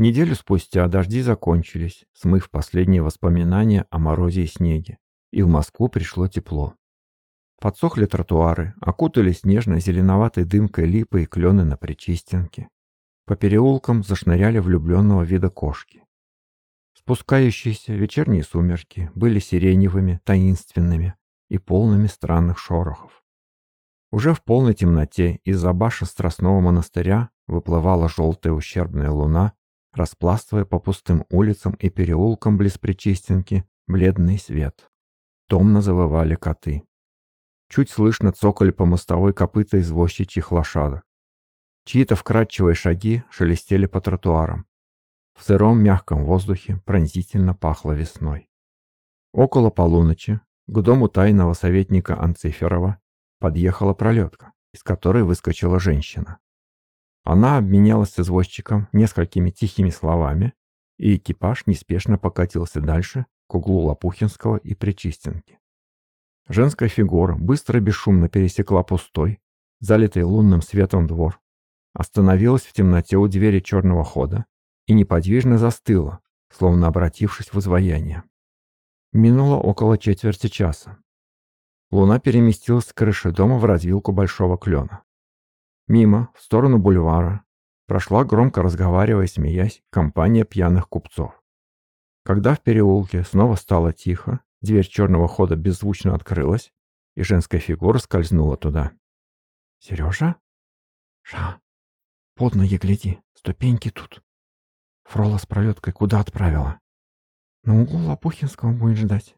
Неделю спустя дожди закончились, смыв последние воспоминания о морозе и снеге, и в Москву пришло тепло. Подсохли тротуары, окутались нежно-зеленоватой дымкой липы и клены на Причистенке. По переулкам зашныряли влюбленного вида кошки. Спускающиеся вечерние сумерки были сиреневыми, таинственными и полными странных шорохов. Уже в полной темноте из-за башен Страстного монастыря выплывала желтая ущербная луна распластывая по пустым улицам и переулкам близ Причистенки бледный свет. Томно завывали коты. Чуть слышно цокали по мостовой копыта извозчичьих лошадок. Чьи-то вкрадчивые шаги шелестели по тротуарам. В сыром мягком воздухе пронзительно пахло весной. Около полуночи к дому тайного советника Анциферова подъехала пролетка, из которой выскочила женщина. Она обменялась с извозчиком несколькими тихими словами, и экипаж неспешно покатился дальше к углу Лопухинского и Причистенки. Женская фигура быстро и бесшумно пересекла пустой, залитый лунным светом двор, остановилась в темноте у двери черного хода и неподвижно застыла, словно обратившись в изваяние. Минуло около четверти часа. Луна переместилась с крыши дома в развилку большого клена. Мимо, в сторону бульвара, прошла громко разговаривая смеясь компания пьяных купцов. Когда в переулке снова стало тихо, дверь черного хода беззвучно открылась, и женская фигура скользнула туда. «Сережа?» «Ша, под ноги гляди, ступеньки тут». Фрола с пролеткой куда отправила? На углу Лопухинского будет ждать.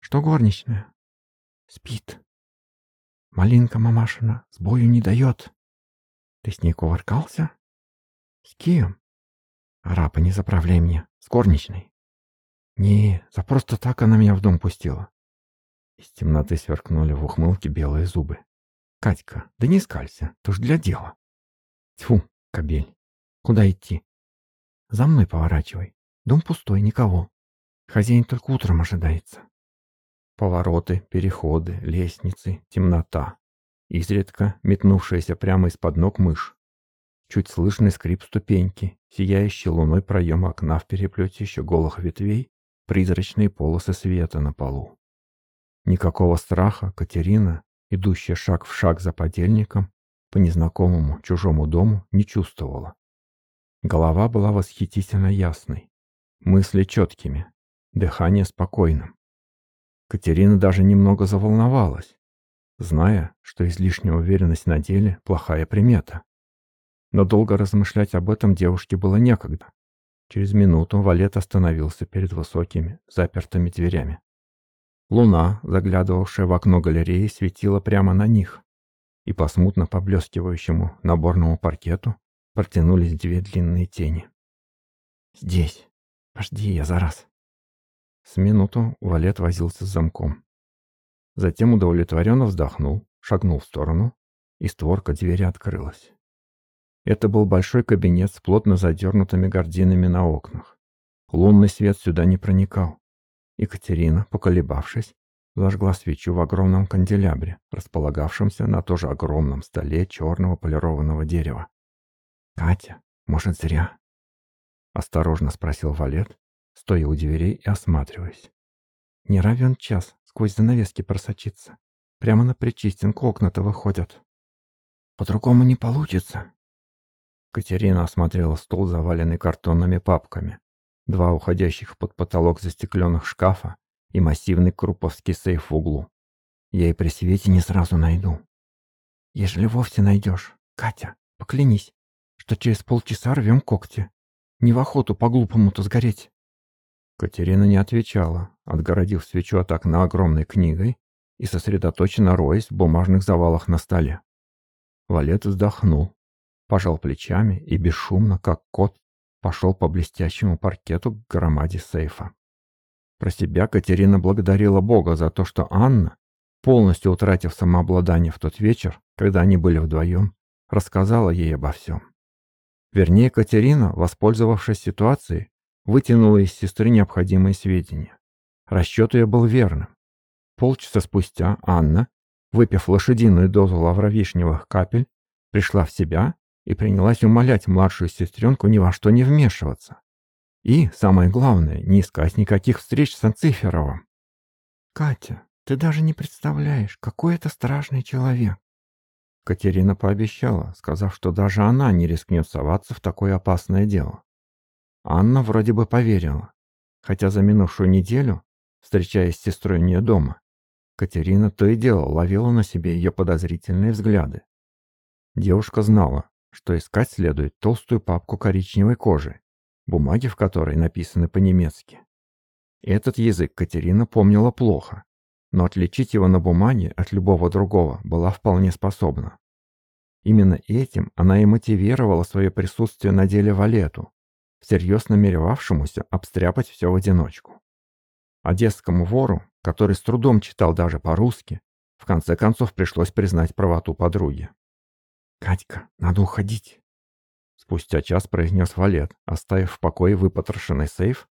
Что горничная? Спит. Малинка мамашина с бою не дает. Ты с ней кувыркался? С кем? Арапа, не заправляй мне. С горничной. Не, за просто так она меня в дом пустила. Из темноты сверкнули в ухмылке белые зубы. Катька, да не скалься, ты ж для дела. Тьфу, кобель. Куда идти? За мной поворачивай. Дом пустой, никого. Хозяин только утром ожидается. Повороты, переходы, лестницы, темнота. Изредка метнувшаяся прямо из-под ног мышь. Чуть слышный скрип ступеньки, сияющий луной проем окна в переплете еще голых ветвей, призрачные полосы света на полу. Никакого страха Катерина, идущая шаг в шаг за подельником, по незнакомому чужому дому не чувствовала. Голова была восхитительно ясной, мысли четкими, дыхание спокойным. Катерина даже немного заволновалась, зная, что излишняя уверенность на деле – плохая примета. Но долго размышлять об этом девушке было некогда. Через минуту Валет остановился перед высокими, запертыми дверями. Луна, заглядывавшая в окно галереи, светила прямо на них, и по смутно поблескивающему наборному паркету протянулись две длинные тени. «Здесь. Пожди, я за раз». С минуту Валет возился с замком. Затем удовлетворенно вздохнул, шагнул в сторону, и створка двери открылась. Это был большой кабинет с плотно задернутыми гардинами на окнах. Лунный свет сюда не проникал. Екатерина, поколебавшись, зажгла свечу в огромном канделябре, располагавшемся на тоже огромном столе черного полированного дерева. «Катя, может, зря?» — осторожно спросил Валет, стоя у дверей и осматриваясь. Не равен час сквозь занавески просочиться. Прямо на причистинку окна-то выходят. По-другому не получится. Катерина осмотрела стол, заваленный картонными папками, два уходящих под потолок застекленных шкафа и массивный круповский сейф в углу. Я и при свете не сразу найду. Ежели вовсе найдешь, Катя, поклянись, что через полчаса рвем когти. Не в охоту по-глупому-то сгореть. Катерина не отвечала, отгородив свечу от окна огромной книгой и сосредоточенно роясь в бумажных завалах на столе. Валет вздохнул, пожал плечами и бесшумно, как кот, пошел по блестящему паркету к громаде сейфа. Про себя Катерина благодарила Бога за то, что Анна, полностью утратив самообладание в тот вечер, когда они были вдвоем, рассказала ей обо всем. Вернее, Катерина, воспользовавшись ситуацией, вытянула из сестры необходимые сведения. Расчет ее был верным. Полчаса спустя Анна, выпив лошадиную дозу лавровишневых капель, пришла в себя и принялась умолять младшую сестренку ни во что не вмешиваться. И, самое главное, не искать никаких встреч с Анциферовым. «Катя, ты даже не представляешь, какой это страшный человек!» Катерина пообещала, сказав, что даже она не рискнет соваться в такое опасное дело. Анна вроде бы поверила, хотя за минувшую неделю, встречаясь с сестрой у нее дома, Катерина то и дело ловила на себе ее подозрительные взгляды. Девушка знала, что искать следует толстую папку коричневой кожи, бумаги в которой написаны по-немецки. Этот язык Катерина помнила плохо, но отличить его на бумаге от любого другого была вполне способна. Именно этим она и мотивировала свое присутствие на деле Валету, всерьез намеревавшемуся обстряпать все в одиночку. Одесскому вору, который с трудом читал даже по-русски, в конце концов пришлось признать правоту подруги. «Катька, надо уходить!» Спустя час произнес Валет, оставив в покое выпотрошенный сейф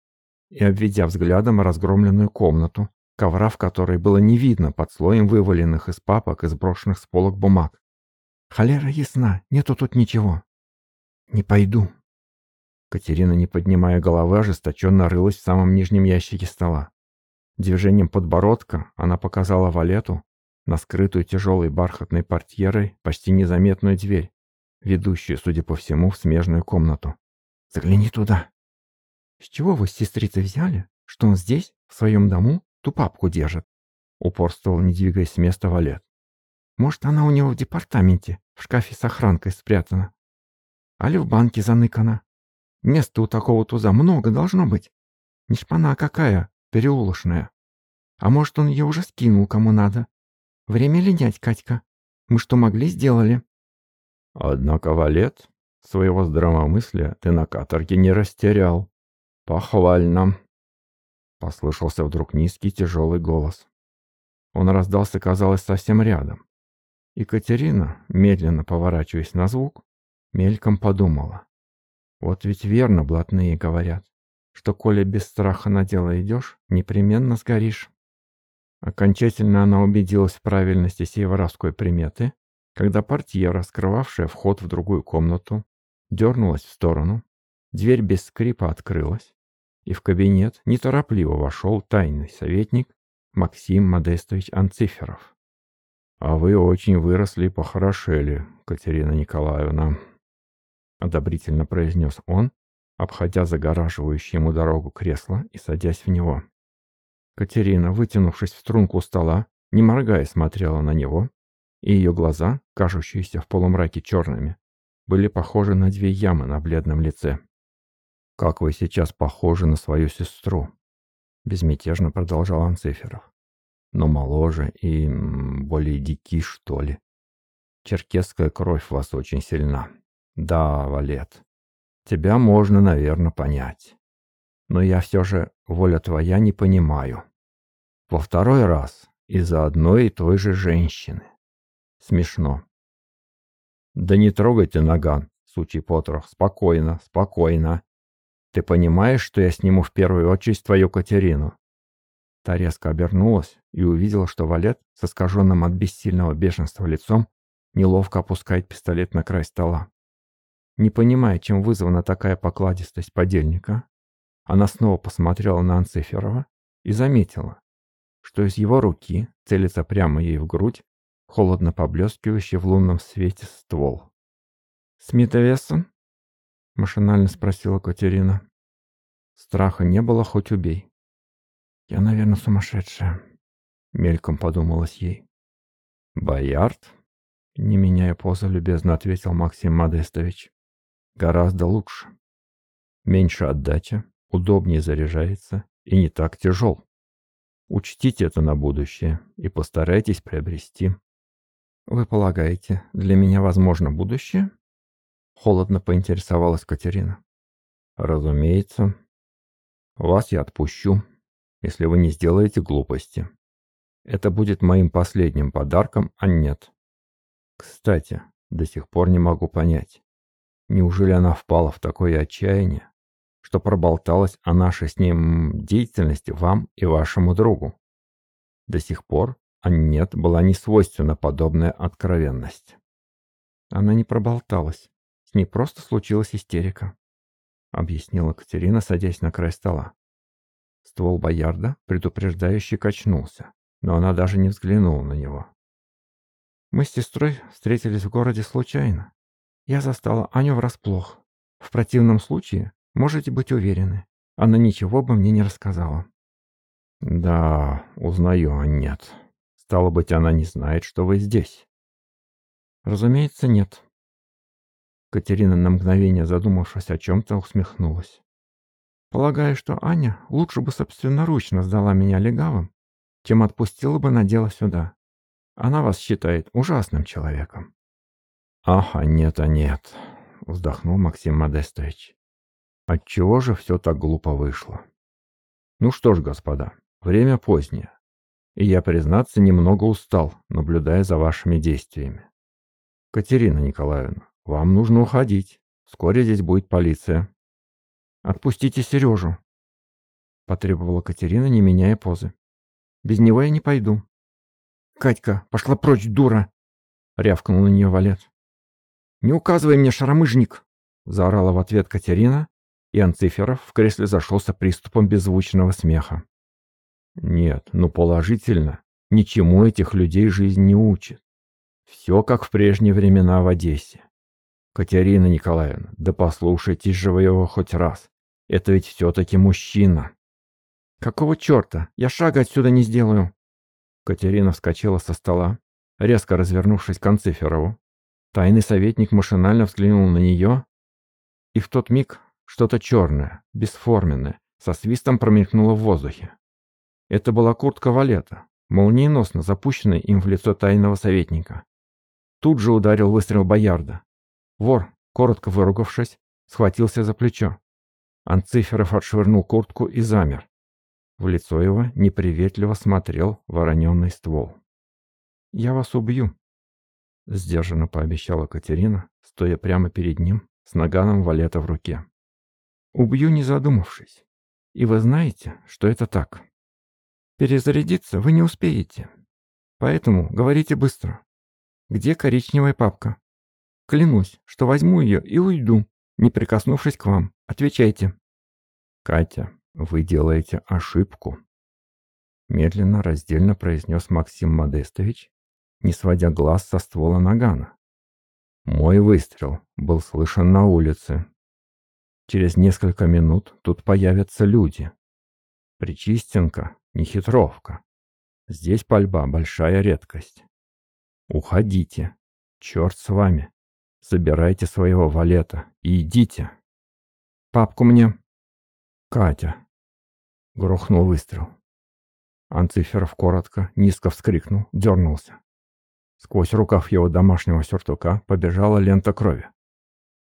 и обведя взглядом разгромленную комнату, ковра в которой было не видно под слоем вываленных из папок и сброшенных с полок бумаг. «Холера ясна, нету тут ничего». «Не пойду». Катерина, не поднимая головы, ожесточенно рылась в самом нижнем ящике стола. Движением подбородка она показала Валету на скрытую тяжелой бархатной портьерой почти незаметную дверь, ведущую, судя по всему, в смежную комнату. «Загляни туда!» «С чего вы с сестрицей взяли, что он здесь, в своем дому, ту папку держит?» Упорствовал, не двигаясь с места Валет. «Может, она у него в департаменте, в шкафе с охранкой спрятана? Али в банке заныкана? Места у такого туза много должно быть. Не шпана какая, переулочная. А может, он ее уже скинул кому надо? Время линять, Катька. Мы что могли, сделали. Однако, Валет, своего здравомыслия ты на каторге не растерял. Похвально. Послышался вдруг низкий тяжелый голос. Он раздался, казалось, совсем рядом. Екатерина, медленно поворачиваясь на звук, мельком подумала. Вот ведь верно блатные говорят, что коли без страха на дело идешь, непременно сгоришь. Окончательно она убедилась в правильности сей воровской приметы, когда портьера, скрывавшая вход в другую комнату, дернулась в сторону, дверь без скрипа открылась, и в кабинет неторопливо вошел тайный советник Максим Модестович Анциферов. «А вы очень выросли и похорошели, Катерина Николаевна», — одобрительно произнес он, обходя загораживающее ему дорогу кресло и садясь в него. Катерина, вытянувшись в струнку стола, не моргая смотрела на него, и ее глаза, кажущиеся в полумраке черными, были похожи на две ямы на бледном лице. «Как вы сейчас похожи на свою сестру», — безмятежно продолжал Анциферов. «Но моложе и более дики, что ли. Черкесская кровь в вас очень сильна. Да, Валет, тебя можно, наверное, понять но я все же, воля твоя, не понимаю. Во второй раз из-за одной и той же женщины. Смешно. Да не трогайте наган, сучий потрох, спокойно, спокойно. Ты понимаешь, что я сниму в первую очередь твою Катерину? Та резко обернулась и увидела, что Валет с искаженным от бессильного бешенства лицом неловко опускает пистолет на край стола. Не понимая, чем вызвана такая покладистость подельника, она снова посмотрела на Анциферова и заметила, что из его руки целится прямо ей в грудь холодно поблескивающий в лунном свете ствол. «Смит Вессон?» — машинально спросила Катерина. Страха не было, хоть убей. «Я, наверное, сумасшедшая», — мельком подумалось ей. «Боярд?» — не меняя позы, любезно ответил Максим Модестович. «Гораздо лучше. Меньше отдача, удобнее заряжается и не так тяжел. Учтите это на будущее и постарайтесь приобрести. Вы полагаете, для меня возможно будущее? Холодно поинтересовалась Катерина. Разумеется. Вас я отпущу, если вы не сделаете глупости. Это будет моим последним подарком, а нет. Кстати, до сих пор не могу понять, неужели она впала в такое отчаяние, что проболталась о нашей с ним деятельности вам и вашему другу. До сих пор Аннет была не свойственна подобная откровенность. Она не проболталась, С ней просто случилась истерика», — объяснила Катерина, садясь на край стола. Ствол Боярда предупреждающе качнулся, но она даже не взглянула на него. Мы с сестрой встретились в городе случайно. Я застала Аню врасплох. В противном случае, можете быть уверены, она ничего бы мне не рассказала. Да, узнаю, а нет. Стало быть, она не знает, что вы здесь. Разумеется, нет. Катерина на мгновение задумавшись о чем-то, усмехнулась. Полагаю, что Аня лучше бы собственноручно сдала меня легавым, чем отпустила бы на дело сюда. Она вас считает ужасным человеком. Ах, нет, а нет, вздохнул Максим Модестович. Отчего же все так глупо вышло? Ну что ж, господа, время позднее, и я, признаться, немного устал, наблюдая за вашими действиями. Катерина Николаевна, вам нужно уходить. Вскоре здесь будет полиция. Отпустите Сережу, потребовала Катерина, не меняя позы. Без него я не пойду. Катька, пошла прочь, дура! рявкнул на нее Валет. Не указывай мне, шаромыжник! заорала в ответ Катерина, и Анциферов в кресле зашелся приступом беззвучного смеха. Нет, ну положительно, ничему этих людей жизнь не учит. Все как в прежние времена в Одессе. Катерина Николаевна, да послушайтесь же вы его хоть раз. Это ведь все-таки мужчина. Какого черта? Я шага отсюда не сделаю. Катерина вскочила со стола, резко развернувшись к Анциферову. Тайный советник машинально взглянул на нее, и в тот миг что-то черное, бесформенное, со свистом промелькнуло в воздухе. Это была куртка Валета, молниеносно запущенная им в лицо тайного советника. Тут же ударил выстрел Боярда. Вор, коротко выругавшись, схватился за плечо. Анциферов отшвырнул куртку и замер. В лицо его неприветливо смотрел вороненный ствол. «Я вас убью», — сдержанно пообещала Катерина, стоя прямо перед ним с наганом валета в руке. «Убью, не задумавшись. И вы знаете, что это так. Перезарядиться вы не успеете. Поэтому говорите быстро. Где коричневая папка? Клянусь, что возьму ее и уйду, не прикоснувшись к вам. Отвечайте». «Катя, вы делаете ошибку», — медленно, раздельно произнес Максим Модестович, не сводя глаз со ствола нагана. Мой выстрел был слышен на улице. Через несколько минут тут появятся люди. Причистенка, не хитровка. Здесь пальба большая редкость. Уходите. Черт с вами. Забирайте своего валета и идите. Папку мне. Катя. Грохнул выстрел. Анциферов коротко, низко вскрикнул, дернулся. Сквозь рукав его домашнего сюртука побежала лента крови.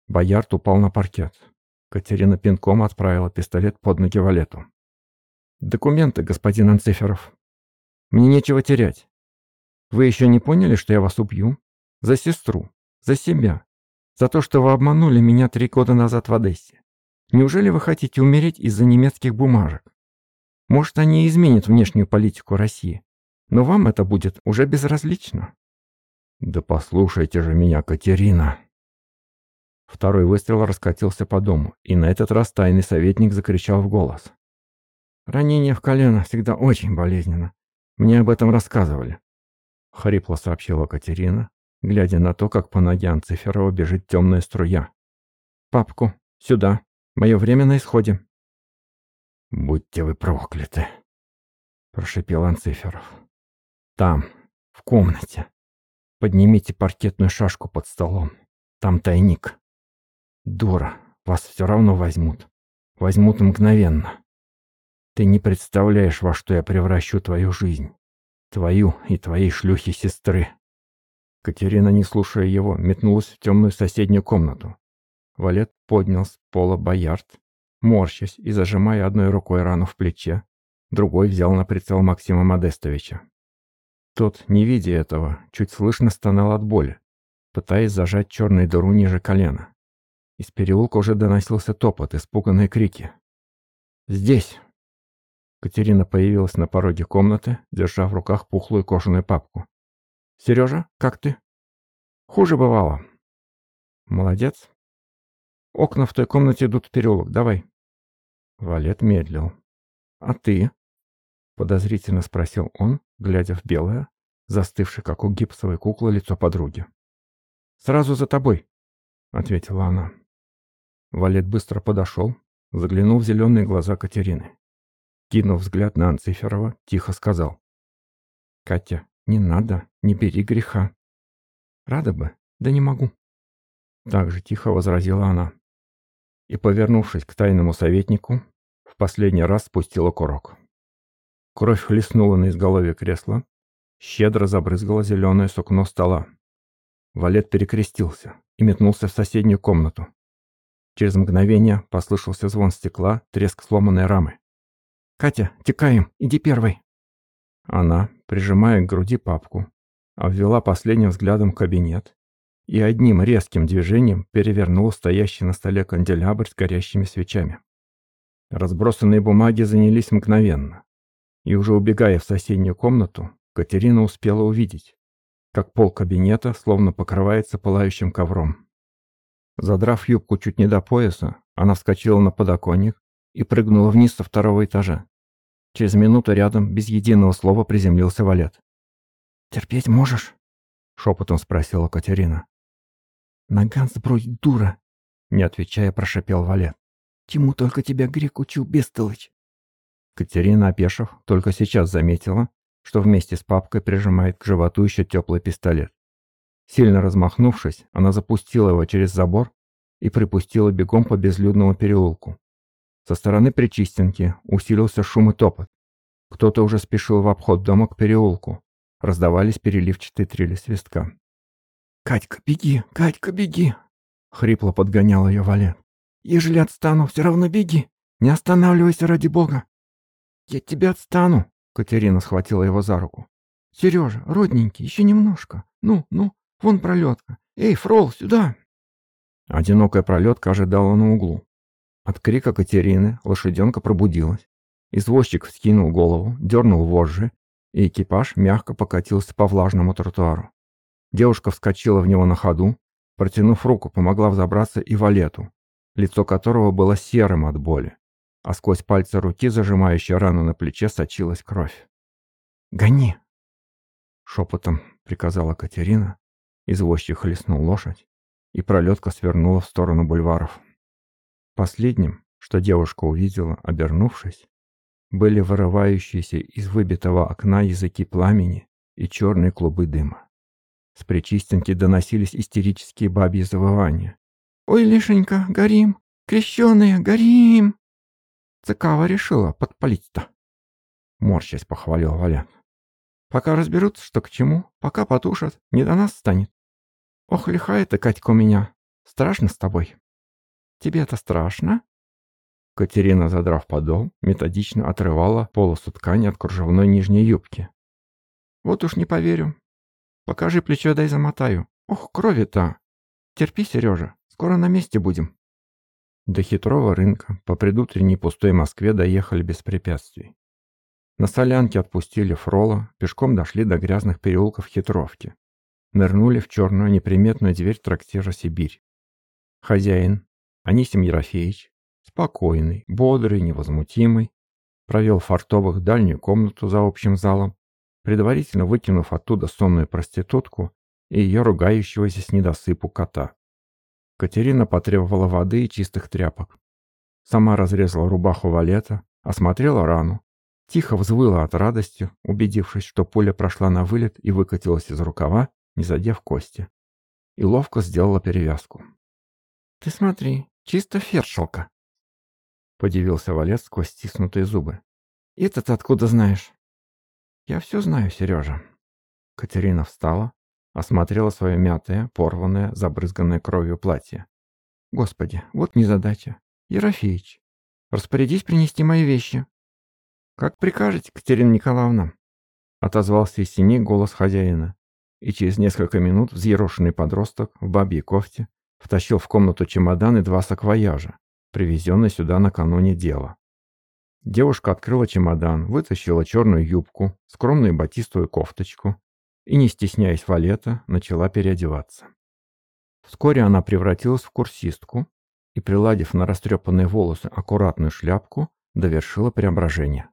Боярд упал на паркет. Катерина пинком отправила пистолет под ноги Валету. «Документы, господин Анциферов. Мне нечего терять. Вы еще не поняли, что я вас убью? За сестру, за себя, за то, что вы обманули меня три года назад в Одессе. Неужели вы хотите умереть из-за немецких бумажек? Может, они изменят внешнюю политику России, но вам это будет уже безразлично. «Да послушайте же меня, Катерина!» Второй выстрел раскатился по дому, и на этот раз тайный советник закричал в голос. «Ранение в колено всегда очень болезненно. Мне об этом рассказывали», — хрипло сообщила Катерина, глядя на то, как по ноге Анциферова бежит темная струя. «Папку, сюда. Мое время на исходе». «Будьте вы прокляты!» — прошипел Анциферов. «Там, в комнате». Поднимите паркетную шашку под столом. Там тайник. Дура, вас все равно возьмут. Возьмут мгновенно. Ты не представляешь, во что я превращу твою жизнь. Твою и твоей шлюхи-сестры. Катерина, не слушая его, метнулась в темную соседнюю комнату. Валет поднял с пола боярд, морщась и зажимая одной рукой рану в плече, другой взял на прицел Максима Модестовича. Тот, не видя этого, чуть слышно стонал от боли, пытаясь зажать черную дыру ниже колена. Из переулка уже доносился топот, испуганные крики. «Здесь!» Катерина появилась на пороге комнаты, держа в руках пухлую кожаную папку. «Сережа, как ты?» «Хуже бывало». «Молодец. Окна в той комнате идут в переулок. Давай. Валет медлил. «А ты?» — подозрительно спросил он, глядя в белое, застывшее, как у гипсовой куклы, лицо подруги. «Сразу за тобой», — ответила она. Валет быстро подошел, заглянул в зеленые глаза Катерины. Кинув взгляд на Анциферова, тихо сказал. «Катя, не надо, не бери греха. Рада бы, да не могу». Так же тихо возразила она. И, повернувшись к тайному советнику, в последний раз спустила курок. Кровь хлестнула на изголовье кресла, щедро забрызгала зеленое сукно стола. Валет перекрестился и метнулся в соседнюю комнату. Через мгновение послышался звон стекла, треск сломанной рамы. «Катя, текаем, иди первой!» Она, прижимая к груди папку, обвела последним взглядом кабинет и одним резким движением перевернула стоящий на столе канделябр с горящими свечами. Разбросанные бумаги занялись мгновенно, и уже убегая в соседнюю комнату, Катерина успела увидеть, как пол кабинета словно покрывается пылающим ковром. Задрав юбку чуть не до пояса, она вскочила на подоконник и прыгнула вниз со второго этажа. Через минуту рядом, без единого слова, приземлился валет. «Терпеть можешь?» — шепотом спросила Катерина. «Наган сбрось, дура!» — не отвечая, прошепел валет. «Чему только тебя грек учил, бестолочь?» Катерина, опешив, только сейчас заметила, что вместе с папкой прижимает к животу еще теплый пистолет. Сильно размахнувшись, она запустила его через забор и припустила бегом по безлюдному переулку. Со стороны Причистенки усилился шум и топот. Кто-то уже спешил в обход дома к переулку. Раздавались переливчатые трели свистка. «Катька, беги! Катька, беги!» Хрипло подгонял ее Валет. «Ежели отстану, все равно беги! Не останавливайся ради бога!» «Я тебя отстану!» Катерина схватила его за руку. «Сережа, родненький, еще немножко. Ну, ну, Вон пролетка. Эй, Фрол, сюда!» Одинокая пролетка ожидала на углу. От крика Катерины лошаденка пробудилась. Извозчик вскинул голову, дернул вожжи, и экипаж мягко покатился по влажному тротуару. Девушка вскочила в него на ходу, протянув руку, помогла взобраться и валету, лицо которого было серым от боли, а сквозь пальцы руки, зажимающей рану на плече, сочилась кровь. «Гони!» — шепотом приказала Катерина, Извозчик хлестнул лошадь, и пролетка свернула в сторону бульваров. Последним, что девушка увидела, обернувшись, были вырывающиеся из выбитого окна языки пламени и черные клубы дыма. С причистенки доносились истерические бабьи завывания. «Ой, Лишенька, горим! Крещеные, горим!» Цикава решила подпалить-то. Морщась похвалил Валя. Пока разберутся, что к чему, пока потушат, не до нас станет. Ох, лихая ты, Катька, у меня. Страшно с тобой. тебе это страшно? Катерина, задрав подол, методично отрывала полосу ткани от кружевной нижней юбки. Вот уж не поверю. Покажи плечо, дай замотаю. Ох, крови-то. Терпи, Сережа, скоро на месте будем. До хитрого рынка по предутренней пустой Москве доехали без препятствий. На солянке отпустили фрола, пешком дошли до грязных переулков хитровки. Нырнули в черную неприметную дверь трактира «Сибирь». Хозяин, Анисим Ерофеевич, спокойный, бодрый, невозмутимый, провел фартовых дальнюю комнату за общим залом, предварительно выкинув оттуда сонную проститутку и ее ругающегося с недосыпу кота. Катерина потребовала воды и чистых тряпок. Сама разрезала рубаху валета, осмотрела рану, Тихо взвыла от радости, убедившись, что пуля прошла на вылет и выкатилась из рукава, не задев кости. И ловко сделала перевязку. «Ты смотри, чисто фершелка!» Подивился Валец сквозь стиснутые зубы. «Это ты откуда знаешь?» «Я все знаю, Сережа». Катерина встала, осмотрела свое мятое, порванное, забрызганное кровью платье. «Господи, вот незадача. Ерофеич, распорядись принести мои вещи». «Как прикажете, Катерина Николаевна?» Отозвался из синей голос хозяина, и через несколько минут взъерошенный подросток в бабьей кофте втащил в комнату чемодан и два саквояжа, привезенные сюда накануне дела. Девушка открыла чемодан, вытащила черную юбку, скромную батистовую кофточку и, не стесняясь валета, начала переодеваться. Вскоре она превратилась в курсистку, и, приладив на растрепанные волосы аккуратную шляпку, довершила преображение.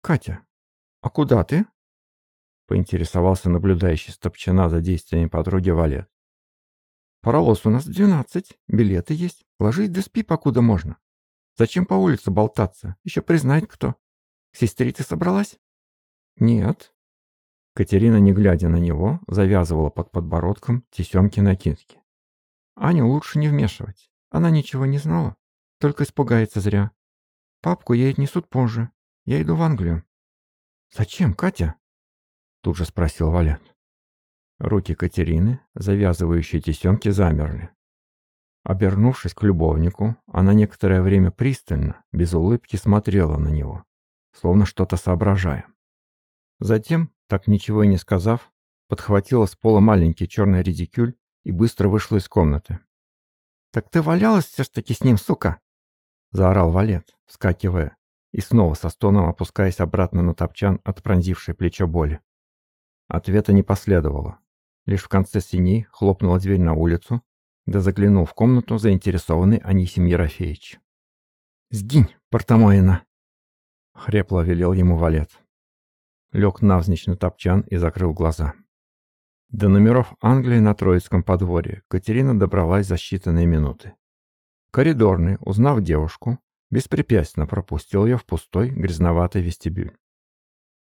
«Катя, а куда ты?» поинтересовался наблюдающий стопчина за действиями подруги Валет. «Паровоз у нас двенадцать, билеты есть, ложись да спи, покуда можно. Зачем по улице болтаться, еще признать кто. К сестре ты собралась?» «Нет». Катерина, не глядя на него, завязывала под подбородком тесемки накидки. «Аню лучше не вмешивать, она ничего не знала, только испугается зря. Папку ей отнесут позже, я иду в Англию». «Зачем, Катя?» Тут же спросил Валет. Руки Катерины, завязывающие тесемки, замерли. Обернувшись к любовнику, она некоторое время пристально, без улыбки смотрела на него, словно что-то соображая. Затем, так ничего и не сказав, подхватила с пола маленький черный редикюль и быстро вышла из комнаты. «Так ты валялась все-таки с ним, сука!» заорал Валет, вскакивая и снова со стоном опускаясь обратно на топчан от пронзившей плечо боли. Ответа не последовало. Лишь в конце синей хлопнула дверь на улицу, да заглянул в комнату заинтересованный Анисим Ерофеевич. «Сгинь, Портомоина!» — хрепло велел ему валет. Лег навзничь на топчан и закрыл глаза. До номеров Англии на Троицком подворье Катерина добралась за считанные минуты. Коридорный, узнав девушку, беспрепятственно пропустил ее в пустой, грязноватый вестибюль.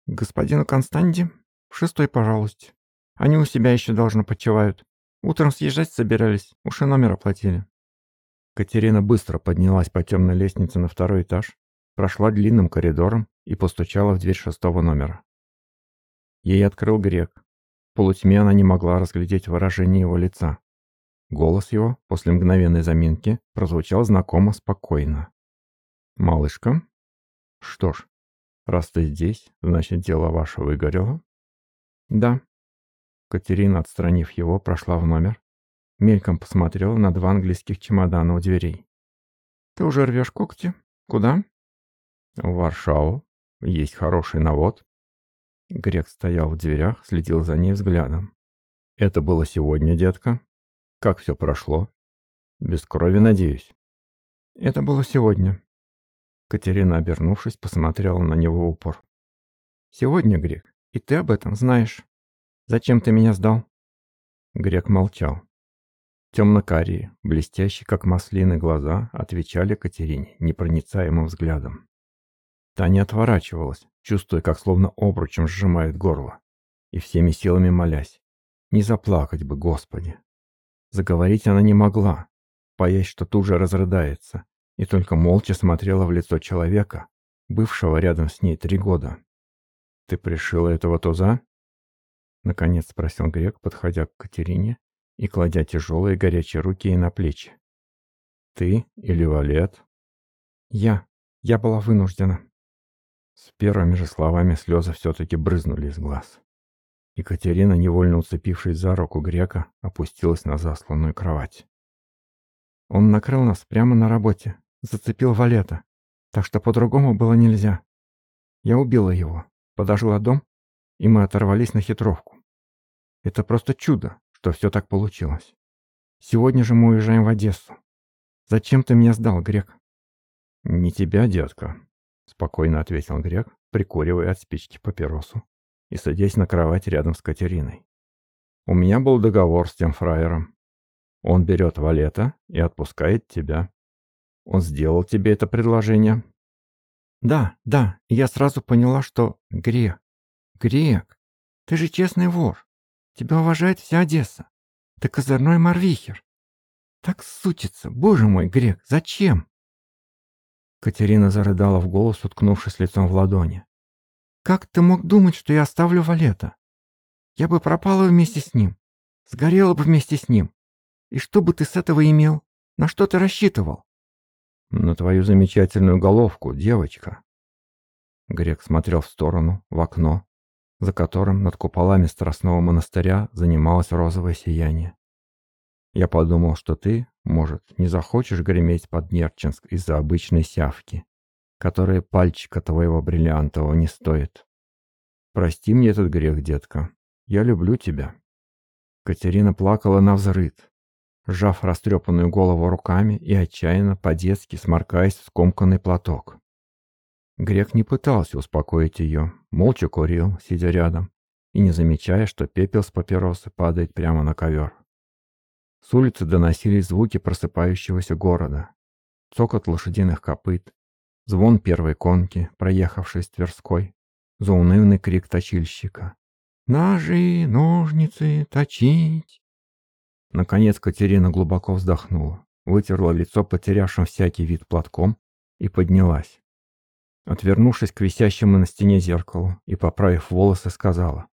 «Господину Константи в шестой, пожалуйста. Они у себя еще должно почивают. Утром съезжать собирались, уж и номер оплатили. Катерина быстро поднялась по темной лестнице на второй этаж, прошла длинным коридором и постучала в дверь шестого номера. Ей открыл грек. В полутьме она не могла разглядеть выражение его лица. Голос его, после мгновенной заминки, прозвучал знакомо спокойно. «Малышка? Что ж, раз ты здесь, значит, дело ваше выгорело?» «Да». Катерина, отстранив его, прошла в номер. Мельком посмотрела на два английских чемодана у дверей. «Ты уже рвешь когти? Куда?» «В Варшаву. Есть хороший навод». Грек стоял в дверях, следил за ней взглядом. «Это было сегодня, детка? Как все прошло? Без крови, надеюсь?» «Это было сегодня». Катерина, обернувшись, посмотрела на него в упор. «Сегодня, Грек, и ты об этом знаешь. Зачем ты меня сдал?» Грек молчал. Темно-карие, блестящие, как маслины, глаза отвечали Катерине непроницаемым взглядом. Та не отворачивалась, чувствуя, как словно обручем сжимает горло, и всеми силами молясь. Не заплакать бы, Господи! Заговорить она не могла, боясь, что тут же разрыдается, и только молча смотрела в лицо человека, бывшего рядом с ней три года. «Ты пришила этого туза?» Наконец спросил Грек, подходя к Катерине и кладя тяжелые горячие руки ей на плечи. «Ты или Валет?» «Я. Я была вынуждена». С первыми же словами слезы все-таки брызнули из глаз. Екатерина, невольно уцепившись за руку Грека, опустилась на засланную кровать. Он накрыл нас прямо на работе, зацепил Валета, так что по-другому было нельзя. Я убила его, подожгла дом, и мы оторвались на хитровку. Это просто чудо, что все так получилось. Сегодня же мы уезжаем в Одессу. Зачем ты меня сдал, Грек? Не тебя, детка, спокойно ответил Грек, прикуривая от спички папиросу и садясь на кровать рядом с Катериной. У меня был договор с тем фраером. Он берет валета и отпускает тебя. Он сделал тебе это предложение? Да, да, я сразу поняла, что Грек. Грек, ты же честный вор. Тебя уважает вся Одесса. Ты козырной Марвихер. Так сутится. Боже мой, Грек, зачем? Катерина зарыдала в голос, уткнувшись лицом в ладони. Как ты мог думать, что я оставлю Валета? Я бы пропала вместе с ним. Сгорела бы вместе с ним. И что бы ты с этого имел? На что ты рассчитывал? На твою замечательную головку, девочка. Грек смотрел в сторону, в окно, за которым над куполами Страстного монастыря занималось розовое сияние. Я подумал, что ты, может, не захочешь греметь под Нерчинск из-за обычной сявки, которая пальчика твоего бриллиантового не стоит. Прости мне этот грех, детка. Я люблю тебя. Катерина плакала на взрыд. сжав растрепанную голову руками и отчаянно по-детски сморкаясь в скомканный платок. Грек не пытался успокоить ее, молча курил, сидя рядом, и не замечая, что пепел с папиросы падает прямо на ковер. С улицы доносились звуки просыпающегося города. Цокот лошадиных копыт, звон первой конки, проехавшей с Тверской, заунывный крик точильщика. «Ножи, ножницы, точить!» Наконец Катерина глубоко вздохнула, вытерла лицо потерявшим всякий вид платком и поднялась. Отвернувшись к висящему на стене зеркалу и поправив волосы, сказала.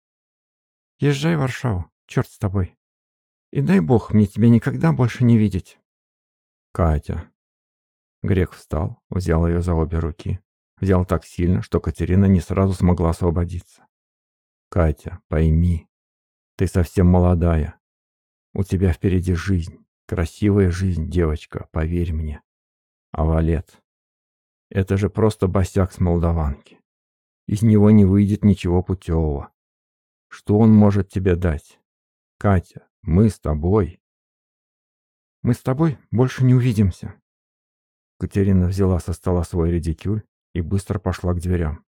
«Езжай в Варшаву, черт с тобой. И дай бог мне тебя никогда больше не видеть». «Катя». Грек встал, взял ее за обе руки. Взял так сильно, что Катерина не сразу смогла освободиться. «Катя, пойми, ты совсем молодая. У тебя впереди жизнь, красивая жизнь, девочка, поверь мне. А Валет, это же просто босяк с молдаванки. Из него не выйдет ничего путевого. Что он может тебе дать? Катя, мы с тобой. Мы с тобой больше не увидимся. Катерина взяла со стола свой редикюль и быстро пошла к дверям.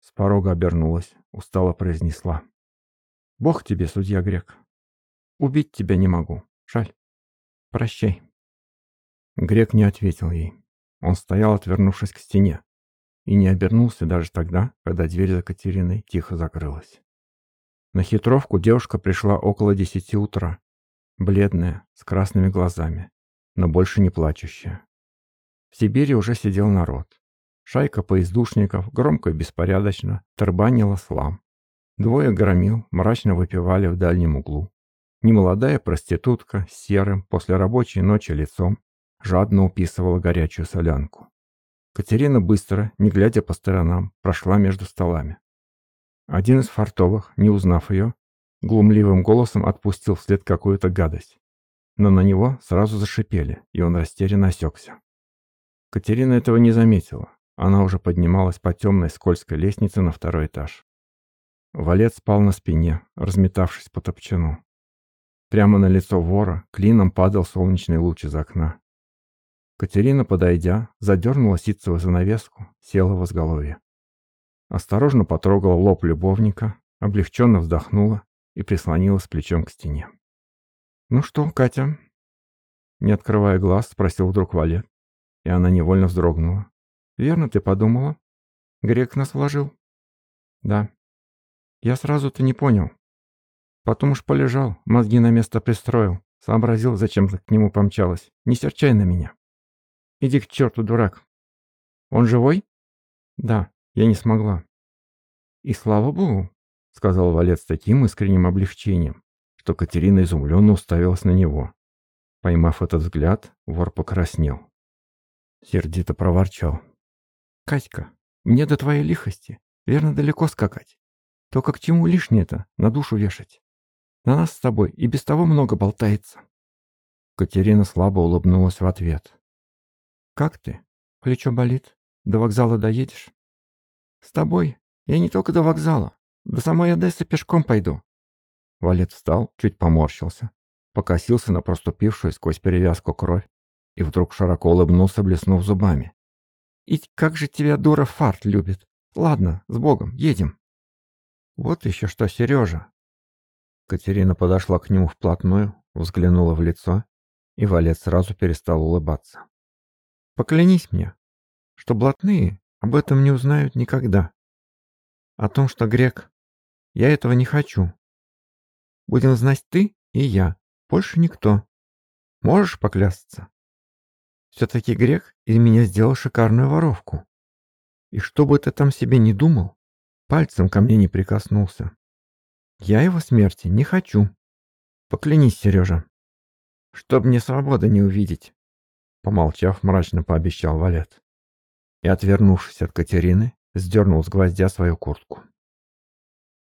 С порога обернулась, устало произнесла. «Бог тебе, судья Грек. Убить тебя не могу. Жаль. Прощай». Грек не ответил ей. Он стоял, отвернувшись к стене, и не обернулся даже тогда, когда дверь за Катериной тихо закрылась. На хитровку девушка пришла около десяти утра, бледная, с красными глазами, но больше не плачущая. В Сибири уже сидел народ. Шайка поездушников громко и беспорядочно тарбанила слам. Двое громил мрачно выпивали в дальнем углу. Немолодая проститутка с серым после рабочей ночи лицом жадно уписывала горячую солянку. Катерина быстро, не глядя по сторонам, прошла между столами. Один из фартовых, не узнав ее, глумливым голосом отпустил вслед какую-то гадость. Но на него сразу зашипели, и он растерянно осекся. Катерина этого не заметила. Она уже поднималась по темной скользкой лестнице на второй этаж. Валет спал на спине, разметавшись по топчану. Прямо на лицо вора клином падал солнечный луч из окна. Катерина, подойдя, задернула ситцевую занавеску, села в изголовье. Осторожно потрогала лоб любовника, облегченно вздохнула и прислонилась плечом к стене. «Ну что, Катя?» Не открывая глаз, спросил вдруг Валет, и она невольно вздрогнула. «Верно ты подумала? Грек нас вложил?» «Да. Я сразу-то не понял. Потом уж полежал, мозги на место пристроил, сообразил, зачем к нему помчалась. Не серчай на меня». Иди к черту, дурак. Он живой? Да, я не смогла. И слава богу, сказал Валет с таким искренним облегчением, что Катерина изумленно уставилась на него. Поймав этот взгляд, вор покраснел. Сердито проворчал. «Катька, мне до твоей лихости, верно, далеко скакать. Только к чему лишнее-то на душу вешать? На нас с тобой и без того много болтается». Катерина слабо улыбнулась в ответ. «Как ты? Плечо болит? До вокзала доедешь?» «С тобой? Я не только до вокзала. До самой Одессы пешком пойду». Валет встал, чуть поморщился, покосился на проступившую сквозь перевязку кровь и вдруг широко улыбнулся, блеснув зубами. «И как же тебя дура фарт любит! Ладно, с Богом, едем!» «Вот еще что, Сережа!» Катерина подошла к нему вплотную, взглянула в лицо, и Валет сразу перестал улыбаться. Поклянись мне, что блатные об этом не узнают никогда. О том, что грек, я этого не хочу. Будем знать ты и я, больше никто. Можешь поклясться? Все-таки грек из меня сделал шикарную воровку. И что бы ты там себе не думал, пальцем ко мне не прикоснулся. Я его смерти не хочу. Поклянись, Сережа, чтоб мне свободы не увидеть. Помолчав, мрачно пообещал Валет. И, отвернувшись от Катерины, сдернул с гвоздя свою куртку.